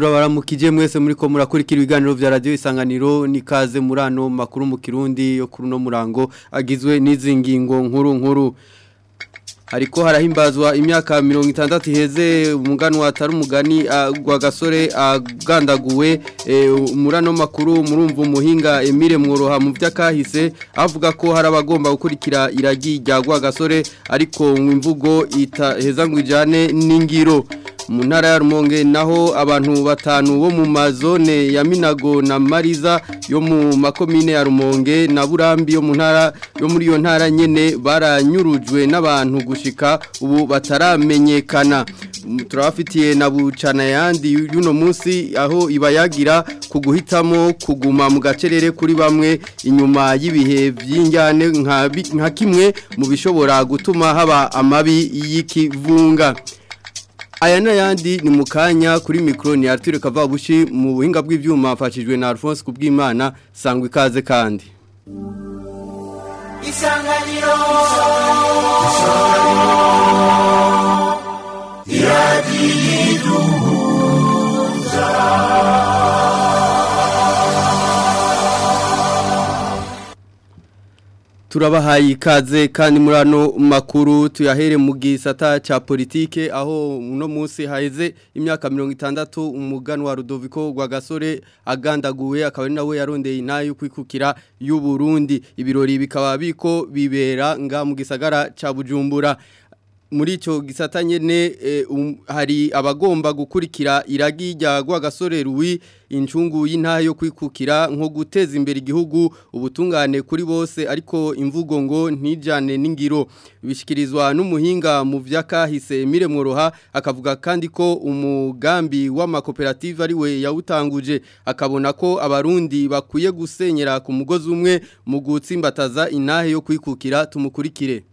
mwaramukije mwese muri ko murakurikira ibiganiro bya radio isanganiro nikaze murano makuru mu kirundi yo kuri no murango agizwe n'izi ngingo nkuru nkuru ariko harahimbazwa imyaka 60 iheze umuganwa atari umugani agwa gasore agandaguwe e, murano makuru murumva umuhinga Emire mworoha mu byakahise avuga ko harabagomba gukurikira iragi rya gwa gasore ariko imvugo itaheza ngo ijane n'ingiro mu ya rumonge naho abantu batanu bo mu mazone ya minago na mariza yo mu makomine ya rumonge na burambi yo mu ntara yo muri iyo ntara nyine baranyurujwe n'abantu gushika ubu bataramenyekana turabafitiye na bucana yandi y'uno munsi aho ibayagira ku guhitamo kuguma mu gacerere kuri bamwe inyuma y'ibihe by'injyane nka kimwe mu bishobora gutuma haba amabi y'ikivunga aya yandi ni mu kuri mikoro ni Arthur Kavabushi mu buhinga bw'ibyuma afashijwe na Alphonse Kubwimana sangwa ikaze kandi Isanganiro Isanganiro Yadiduza turabahaye ikaze kandi murano makuru tuyahere mu gisata cya politike aho uno munsi haheze imyaka mirongo itandatu umugano wa rudoviko gasore agandaguwe akaba ari nawe yarondeye intayo yo kwikukira Burundi ibirori bikaba biko bibera nga mu gisagara cya bujumbura muri icyo gisata nyine e, um, hari abagomba gukurikira iragi rya rwagasore ruwi incungu y'intaha yo kwikukira nko guteza imbere igihugu ubutungane kuri bose ariko imvugo ngo ntijyane n'ingiro bishyikirizwa n'umuhinga mu mire miremworoha akavuga kandi ko umugambi w'amakoperative ari we yawutanguje akabona ko abarundi bakwiye gusenyera ku mugozi umwe mu gutsimbataza intahe yo kwikukira tumukurikire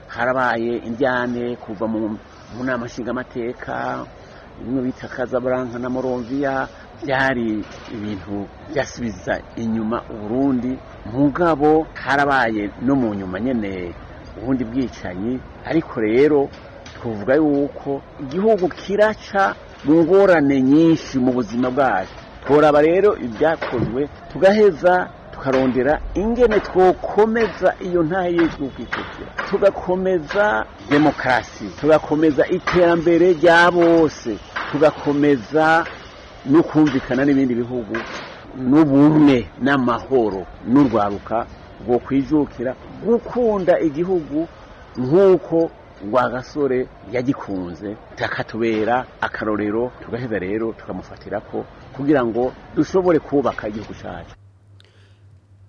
harabaye indyane kuva mu mu nama nshingamateka bimwe bita kazaburanka na moromviya byari ibintu byasubiza inyuma uburundi mu ngabo harabaye no mu nyuma nyine ubundi bwicanyi ariko rero tuvuga yuko igihugu kiraca mu ngorane nyinshi mu buzima bwacu turaba rero ibyakozwe tugaheza tukarondera ingene twokomeza iyo ntayizwi ukwikukira tugakomeza demokarasi tugakomeza iterambere rya bose tugakomeza no kumvikana n'ibindi bihugu n'ubumwe n'amahoro n'urwaruka rwo kwizukira gukunda igihugu nk'uko gasore yagikunze takatubera akarorero tugaheza rero tukamufatira ko kugira ngo dushobore kubaka igihugu cyacu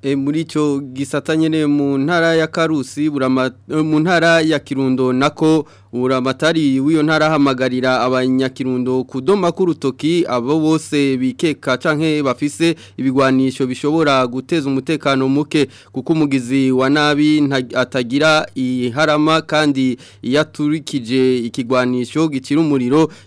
Eh, muri cyo gisata nyine mu ntara ya karusi eh, mu ntara ya kirundo nako buramatari w'iyo ntara ahamagarira abanyakirundo kudoma k'urutoki abo bose bikeka cyangwa bafise ibigwanisho bishobora guteza umutekano muke kuko umugizi wa nabi atagira iharama kandi yaturikije aturikije ikigwanisho gicira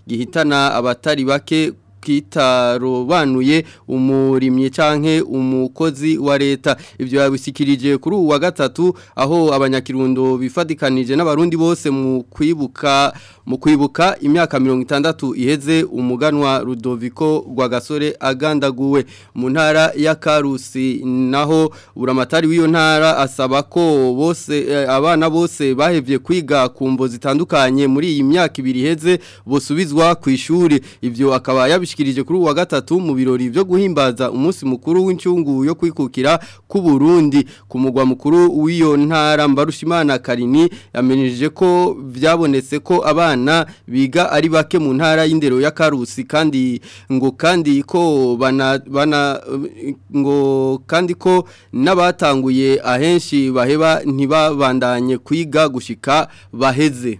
gihitana abatari bake bwitarobanuye umurimye canke umukozi wa leta ibyo yabisikirije kuri uwa gatatu aho abanyakirundo bifadikanije n'abarundi bose mu kwibuka mu kwibuka imyaka 60 iheze umuganwa Rudoviko gwa gasore agandaguwe mu ntara ya Karusi naho buramatari w'iyo ntara asaba ko bose eh, abana bose bahevye kwiga kumbo zitandukanye muri iyi myaka ibiri heze bosubizwa ku ishuri ibyo akaba yabishe yabishikirije kuri uwa gatatu mu birori byo guhimbaza umunsi mukuru w'incungu yo kwikukira ku Burundi ku mugwa mukuru w'iyo ntara Mbarushimana Karini yamenyeje ko byabonetse ko abana biga ari bake mu ntara y'indero ya Karusi kandi ngo kandi ko bana bana ngo kandi ko n'abatanguye ahenshi baheba ntibabandanye kwiga gushika baheze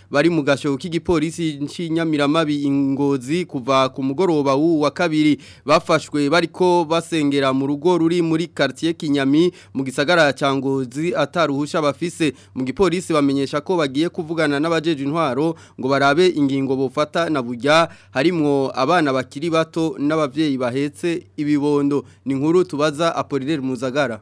bari mu gashobo k'igipolisi cy'inyamiramabi ingozi kuva ku mugoroba wa kabiri bafashwe bariko basengera mu rugo ruri muri quartier Kinyami mu gisagara cya ngozi ataruhusha bafise mu gipolisi bamenyesha ko bagiye kuvugana n'abajeje intwaro ngo barabe ingingo bufata na bujya harimwo abana bakiri bato n'abavyeyi bahetse ibibondo ni nkuru tubaza apolire muzagara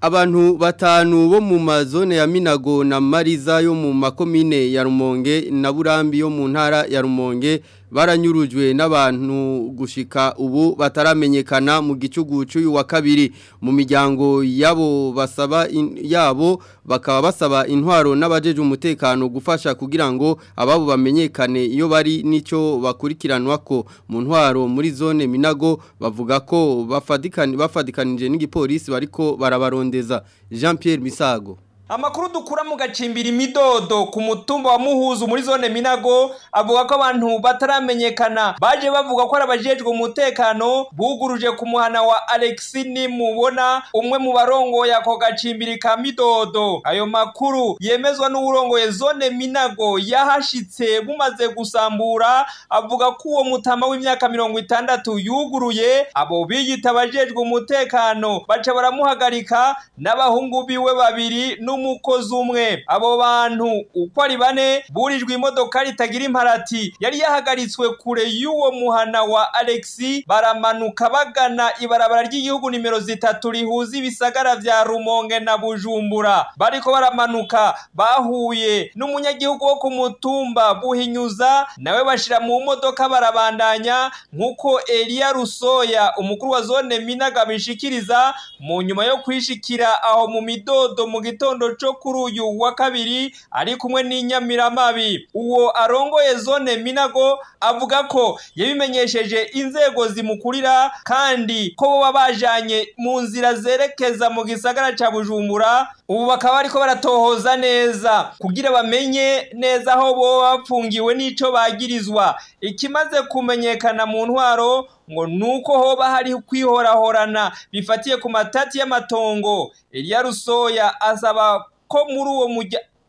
abantu batanu bo mu mazone ya Minago na Mariza yo mu makomine ya Rumonge na Burambi yo mu ntara ya Rumonge baranyurujwe n'abantu gushika ubu bataramenyekana mu gicugu cy'uyu wa kabiri mu miryango yabo basaba yabo bakaba basaba intwaro n'abajeje umutekano gufasha kugira ngo ababo bamenyekane iyo bari n'icyo bakurikiranwa ko mu ntwaro muri zone Minago bavuga ko bafadikanije n'igipolisi bariko barabarondeza Jean Pierre Misago amakuru dukura mu gacimbira imidodo ku mutumba wa muhuzu muri zone minago avuga ko abantu bataramenyekana baje bavuga ko ari abajejwe umutekano buguruje ku muhana wa alexi nimubona umwe mu barongoye ako gacimbiri ka midodo ayo makuru yemezwa n'uwurongoye zone minago yahashitse bumaze gusambura avuga ko uwo mutama w'imyaka mirongo itandatu yuguruye abo biyita abajejwe umutekano baca baramuhagarika n'abahungu biwe babiri n'umwe n'umukozi umwe abo bantu uko ari bane burijwe imodoka ritagira imparati yari yahagaritswe kure y'uwo muhana wa alexi baramanuka bagana ibarabara ry'igihugu nimero zitatu rihuza ibisagara bya rumonge na bujumbura bariko baramanuka bahuye n'umunyagihugu wo ku mutumba buhinyuza nawe bashira mu modoka barabandanya nk'uko eliya rusoya umukuru wa zone minaga bishikiriza mu nyuma yo kwishikira aho mu midodo mu gitondo cy'ikirundo cyo kuri uyu wa kabiri ari kumwe n'inyamiramabi uwo arongoye zone minago avuga ko yabimenyesheje inzego zimukurira kandi ko baba bajanye mu nzira zerekeza mu gisagara cya bujumbura ubu bakaba ariko baratohoza neza kugira bamenye neza aho bo bapfungiwe n'icyo bagirizwa ikimaze kumenyekana mu ntwaro ngo nuko hoba hari kwihorahorana bifatiye ku matati y'amatongo Eliya rusoya asaba ko muri uwo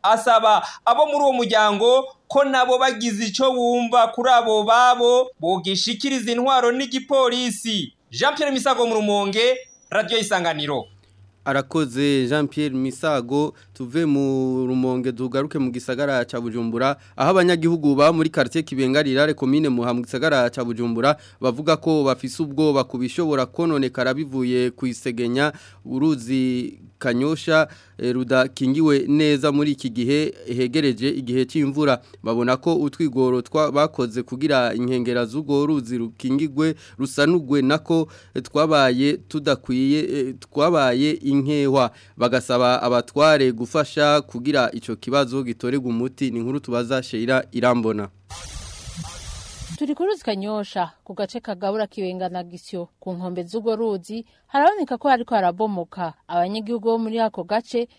asaba abo muri uwo muryango ko nabo bagize icyo bumva kuri abo babo bogishikiriza intwaro n'igipolisi jean Pierre misago murumonge rumonge radiyo isanganiro arakoze jean Pierre misago tuve mu rumonge dugaruke mu gisagara cya bujumbura aho abanyagihugu ba muri karitsiye kibengarira rekomine muha mu gisagara cya bujumbura bavuga ko bafise ubwoba kubishobora bishobora kononekara bivuye ku isegenya uruzi kanyosha eh, rudakingiwe neza muri iki gihe hegereje igihe cy'imvura babona ko utwigoro bakoze kugira inkengera z'ubwo ruzi rukingigwe rusanugwe nako eh, twabaye tudakwiye eh, twabaye inkewa bagasaba abatware gufasha kugira icyo kibazo gitorerwa umuti ni nkuru tubaza irambona turi kuri ruzi kanyosha ku gace kagabura na gisyo ku nkombe z'urwo ruzi haraboneka ko hariko harabomoka abanyagihugu bo muri ako gace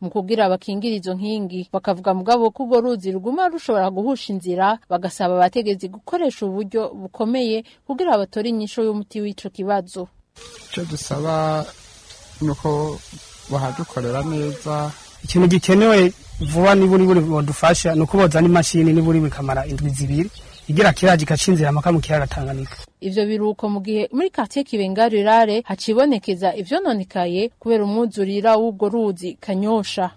mu kugira bakingire izo nkingi bakavuga mugabo ko urwo ruzi ruguma rushobora guhusha inzira bagasaba abategetsi gukoresha uburyo bukomeye kugira batore inyisho y'umuti w'icyo kibazo icyo dusaba ni uko bahadukorera neza ikintu gikenewe vuba niba uri buri wadufasha ni uko bozana imashini niba uri bikamara indwi zibiri igira kiraje ikacinzira amaka mu kiyaga Tanganyika ivyo biruko mu gihe muri quartier kibengarurare hacibonekeza ivyononekaye kubera umwuzurira w'ubwo ruzi kanyosha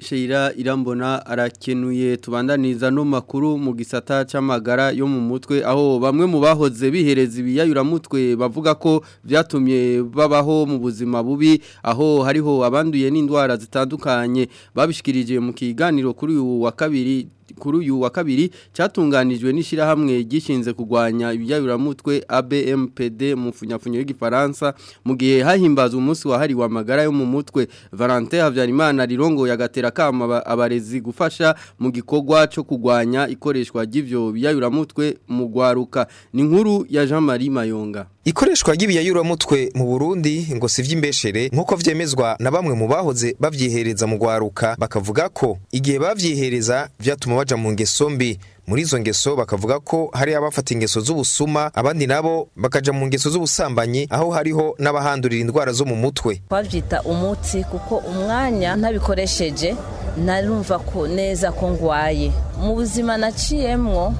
Sheira irambona arakenuye tubandaniza no makuru mu gisata c'amagara yo mu mutwe aho bamwe mu bahoze bihereza ibiyayura mutwe bavuga ko byatumye babaho mu buzima bubi aho hariho abanduye n'indwara zitandukanye babishikirije mu kiganiro kuri ubu wa kabiri kuri uyu wa kabiri cyatunganijwe n'ishyirahamwe gishinze kugwanya ibiyabiramutwe ABMPD mu funyafunyo y'igifaransa mu gihe hahimbaza umunsi wahari wa magara yo mu mutwe Valentin Havyarimana rirongo yagatera kama abarezi gufasha mu gikogwa cyo kugwanya ikoreshwa ry'ivyo biyabiramutwe mu gwaruka ni nkuru ya Jean Marie Mayonga ikoreshwa ry'ibiyayuramutwe mu Burundi ngo si iby'imbeshere nk'uko vyemezwa na bamwe mu bahoze babyihereza mu gwaruka bakavuga ko igihe babyihereza vyatuma baja mu ngeso mbi muri izo ngeso bakavuga ko hari abafata ingeso z'ubusuma abandi nabo bakaja mu ngeso z'ubusambanyi aho hariho n'abahandurira indwara zo mu mutwe twabyita umutsi kuko umwanya ntabikoresheje narumva ko neza ko ngwaye mu buzima naciyemwo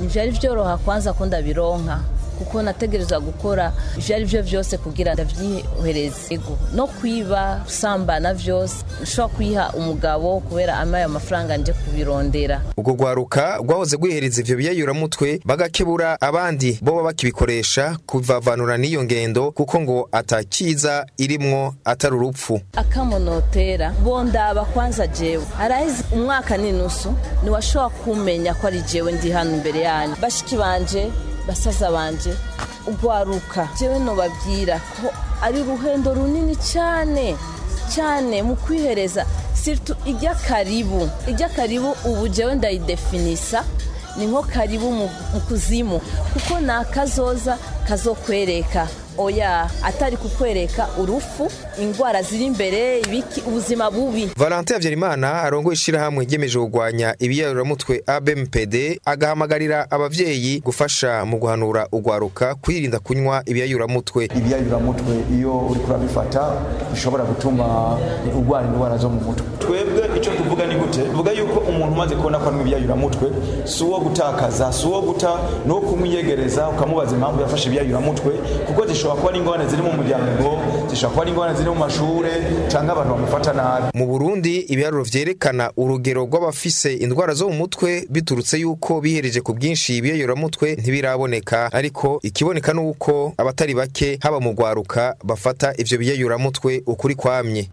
ntivyari vyoroha kwanza ko ndabironka kuko nategereza gukora ibyo ari byo byose kugira ngo ndabyihereze no kwiba gusambana byose ushobora kuyiha umugabo kubera amaye amafaranga njye kubirondera ubwo rwaruka rwahoze rwihereza ibyo biyayuramutwe bagakebura abandi bo bakibikoresha kuvavanura n'iyo ngendo kuko ngo atakiza irimwo atari urupfu akamonotera bonda bakwanza jewe araheze umwaka n'inusu ntiwashobora kumenya ko ari jewe ndi hano imbere yanyu bashiki banje basaza banjye ugwaruka njyewe nubabwira ko ari uruhendo runini cyane cyane mu kwihereza ijya karibu ijya karibu ubu njyewe ndayidefinisa ni nko karibu mu kuzimu kuko ni akazoza kazokwereka oya atari kukwereka urufu indwara ziri imbere ibiki ubuzima bubi valentin habyarimana arongoye ishyirahamwe ryemeje kurwanya ibiyaruraramutwe abmpd agahamagarira ababyeyi gufasha mu guhanura ugwaruka kwirinda kunywa ibiyayuramutwe ibiyayuramutwe iyo uri kurabifata bishobora gutuma urwara indwara zo mu mutwe twebwe icyo tuvuga gute bivuga yuko umuntu umaze kubona ko anywa ibyayuramutwe si uwo gutakaza si uwo guta ni kumwiyegereza ukamubaza impamvu yafashe mutwe, kuko zishobora kuba n'ingorane ziri mu muryango zishobora kuba n'ingorane ziri mu mashuri cyangwa abantu bamufata nabi mu burundi ibiharuro byerekana urugero rw'abafise indwara zo mu mutwe biturutse yuko bihereje ku bwinshi mutwe ntibiraboneka ariko ikiboneka ni uko abatari bake haba mu rwaruka bafata ibyo mutwe ukuri kwamye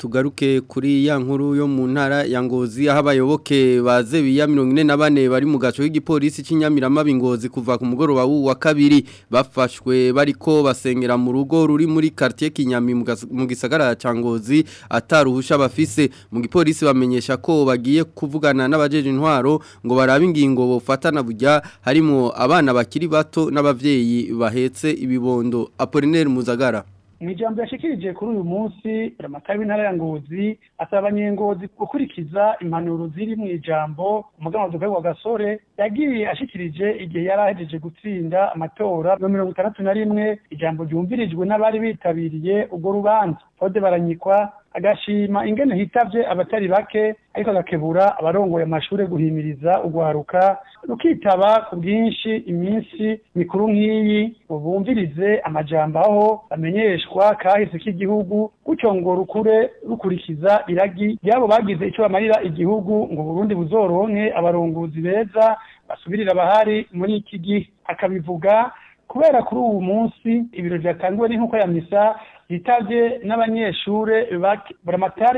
tugaruke kuri ya nkuru yo mu ntara ya ngozi aho abayoboke baze biya mirongo na bane bari mu gace y’igipolisi cy'inyamirama bingozi kuva ku mugoroba wa kabiri bafashwe bariko basengera mu rugo ruri muri quartier Kinyami mu gisagara cya ngozi ataruhusha bafise mu gipolisi bamenyesha ko bagiye kuvugana n'abajeje intwaro ngo barabe ingingo bofatana bujya harimo abana bakiri bato n'abavyeyi bahetse ibibondo Apollinaire Muzagara mu ijambo yashyikirije kuri uyu munsi buramatari w'intara ya ngozi asaba abanyengozi gukurikiza impanuro ziri mu ijambo umuganwa wa gasore yagiye ashyikirije igihe yari ahejeje gutsinda amatora ya mirongo itandatu na rimwe ijambo ryumvirijwe n'abari bitabiriye urwo rubanza bode baranyikwa agashima ingene hitabye abatari bake ariko agakebura abarongoye amashure guhimiriza ugwaruka rukitaba ku bwinshi iminsi mikuru nk'iyi bumvirize amajambo aho bamenyeshwa kahise k'igihugu gutyo ngo rukure rukurikiza iragi ryabo bagize icyo bamarira igihugu ngo Burundi buzoronke abarongozi beza basubirira abahari muri iki gihe akabivuga kubera kuri uwo munsi ibiro vyatanguwe nk’uko ya misa yitabye n'abanyeshure ba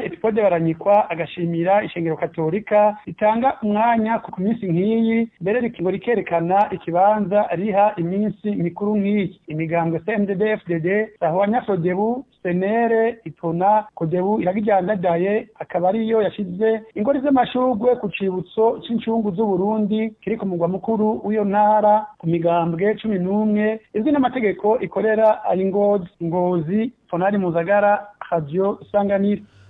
etipode baranyikwa agashimira ishengero katolika ritanga umwanya ku minsi nk'iyi mbere rikingo rikerekana ikibanza riha iminsi mikuru nk'iyi imigambwe cndb fdd sahwanya fodebu senere itona kodebu iragijandadaye akaba ariyo yashyize ingori z'amashurwe ku cibutso c'icungu z'uburundi kiri ku mugwa mukuru w'iyo ntara ku migambwe cumi n'umwe izwi n'amategeko ikorera ari ngozi ponari muzagara radiyo isanganiro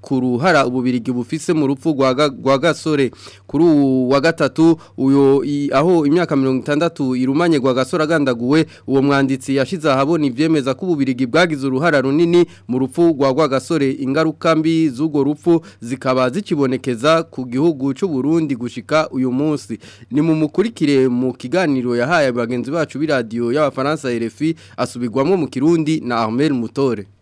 ku ruhara ububirigi bufise mu rupfu rwa gasore kuri uwa gatatu uyo aho imyaka mirongo itandatu irumanyirwa agasora agandaguwe uwo mwanditsi yashize ahabona ibyemeza ko ububirigi bwagize uruhara runini mu rupfu rwa gasore ingaruka mbi z'urwo rupfu zikaba zikibonekeza ku gihugu cy'u Burundi gushika uyu munsi ni mu mukurikire mu kiganiro yahaye bagenzi bacu b'iradiyo y'abafaransa RFI asubigwamo mu kirundi na Ahmed Mutore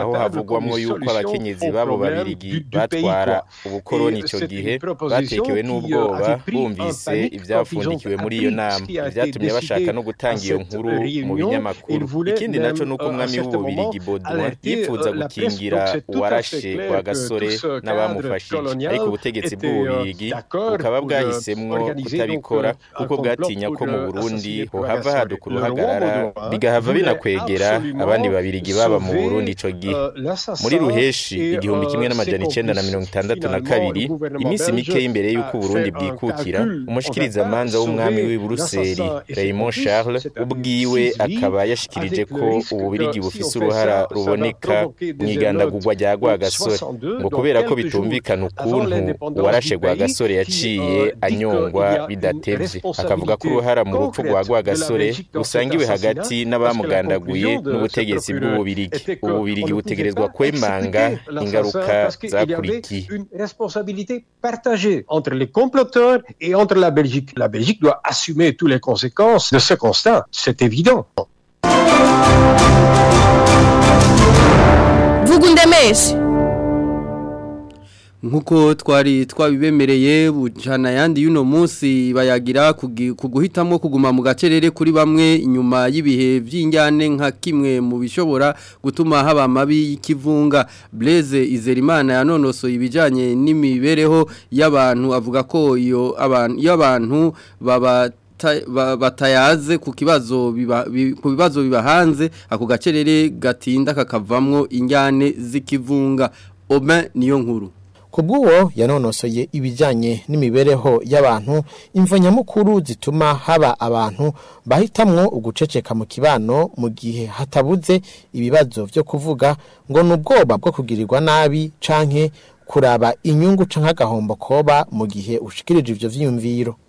aho havugwamo yuko abakenyezi b'abo babirigi batwara ubukoroni icyo gihe batekewe n'ubwoba bumvise ibyapfundikiwe muri iyo nama byatumye bashaka no gutanga iyo nkuru mu binyamakuru ikindi nacyo ni uko umwami w'ububirigi boduwa yifuza euh, gukingira uwarashe kwa gasore n’abamufashe ariko ubutegetsi euh, bw'ububirigi bukaba euh, bwahisemwo kutabikora kuko bwatinya ko mu burundi hohava haduka uruhagarara bigahava binakwegera abandi babirigi baba mu burundi ico gihe muri ruheshi igihumbi kimwe n'amajana icyenda na mirongo itandatu na kabiri iminsi mike y'imbere y'uko uburundi bwikukira umushikirizamanza w'umwami w'i buruseli raymond charles ubwiwe akaba yashikirije ko ububirigi bufise uruhara ruboneka mu igandagurwa rya rwagasore ngo kubera ko bitumvikana ukuntu uwarashe rwagasore euh, yaciye anyongwa bidatevye akavuga ko uruhara mu rupfu rwa rwagasore rusangiwe hagati n'abamugandaguye n'ubutegetsi bw'ububirigi ububirigi butegerezwa kwemanga ingaruka zakurikiye entre les comploteurs et entre la Belgique. La Belgique doit assumer toutes les conséquences de ce constat, c'est évident. vuga undemeshe nkuko twari twabibemereye bujana yandi yuno munsi bayagira kuguhitamo kuguma mu gacerere kuri bamwe inyuma y'ibihe by'injyane nka kimwe mu bishobora gutuma haba amabi y'ikivunga Blaise Izerimana yanonoso ibijyanye n'imibereho y'abantu avuga ko iyo abantu babat batayaze ku kibazo ku bibazo bibahanze ako gacerere gatinda kakavamwo injyane z'ikivunga oma niyo nkuru kubw'uwo yanonosoye ibijyanye n'imibereho y'abantu imvo nyamukuru zituma haba abantu bahitamwo uguceceka mu kibano mu gihe hatabuze ibibazo byo kuvuga ngo ni ubwoba bwo kugirirwa nabi canke kuraba inyungu canke agahombo koba mu gihe ushikirije ibyo vyiyumviro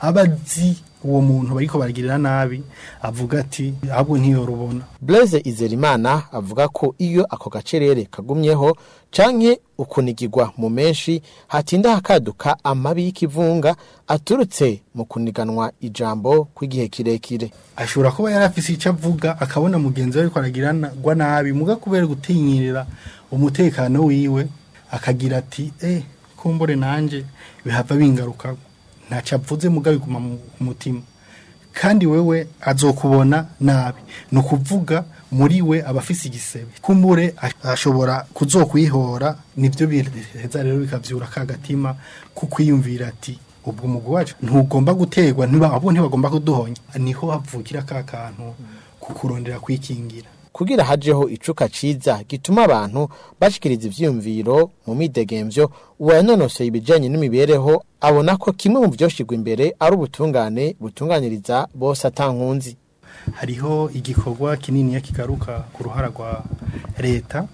aba azi uwo muntu bariko baragirira nabi avuga ati ahubwo ntiyorubona Blaise Izerimana avuga ko iyo ako gacerere kagumyeho canke ukunigirwa mu menshi hatinda hakaduka amabi y'ikivunga aturutse mu kuniganwa ijambo kw'igihe kirekire ashobora kuba yari afise icyo avuga akabona mugenzi we ariko aragirwa nabi muga kubera gutinyirira umutekano wiwe akagira ati eh kumbure nanje bihava bingarukaho ntacyo apfunze mugabe ku mutima kandi wewe azokubona nabi ni ukuvuga muri we abafisi igisebe kumure ashobora kuzokwihora nibyo bireza rero bikabyura kagatima kukwiyumvira ati ubwo umugwi wacu ntugomba guterwa abo ntibagomba kuduhonya niho havukira ka kantu kukurondera kwikingira kugira hajeho icuka ciza gituma abantu bashikiriza ivyiyumviro mu midegemvyo uwanonosoye ibijanye n'imibereho abona ko kimwe mu vyoshigwa imbere ari ubutungane butunganiriza bose atankunzi hariho igikorwa kininiya kigaruka ku ruhara rwa leta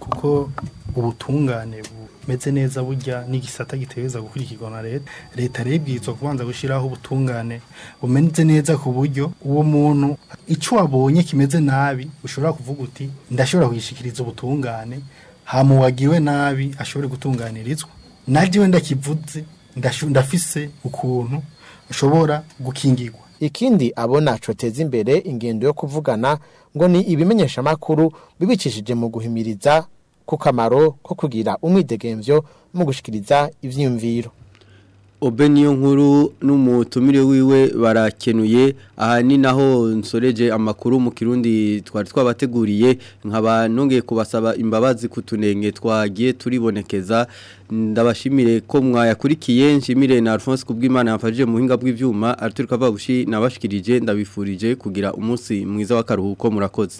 kuko ubutungane bimeze neza burya n'igisata gitebeza gukurikirwa na leta leta rero ibwirizwa kubanza gushyiraho ubutungane bumeze neza ku buryo uwo muntu icyo wabonye kimeze nabi ushobora kuvuga uti ndashobora kuyishikiriza ubutungane hamuwagiwe nabi ashobore gutunganirizwa najye wenda kivuze ndafise ukuntu ashobora gukingirwa ikindi abona coteza imbere ingendo yo kuvugana ngo ni ibimenyeshamakuru bibicishije mu guhimiriza ku kamaro ko kugira umwidegemvyo mu gushikiriza ivyiyumviro obe niyo nkuru n'umutumire wiwe barakenuye aha naho nsoreje amakuru mu kirundi twari twabateguriye nkaba nongeye kubasaba imbabazi ku tunenge twagiye turibonekeza ndabashimire ko mwayakurikiye nshimire na Alphonse kubw'Imana yafashije mu hinga bw'ivyuma Arthur Kavabushi nabashikirije ndabifurije kugira umunsi mwiza w'akaruhuko murakoze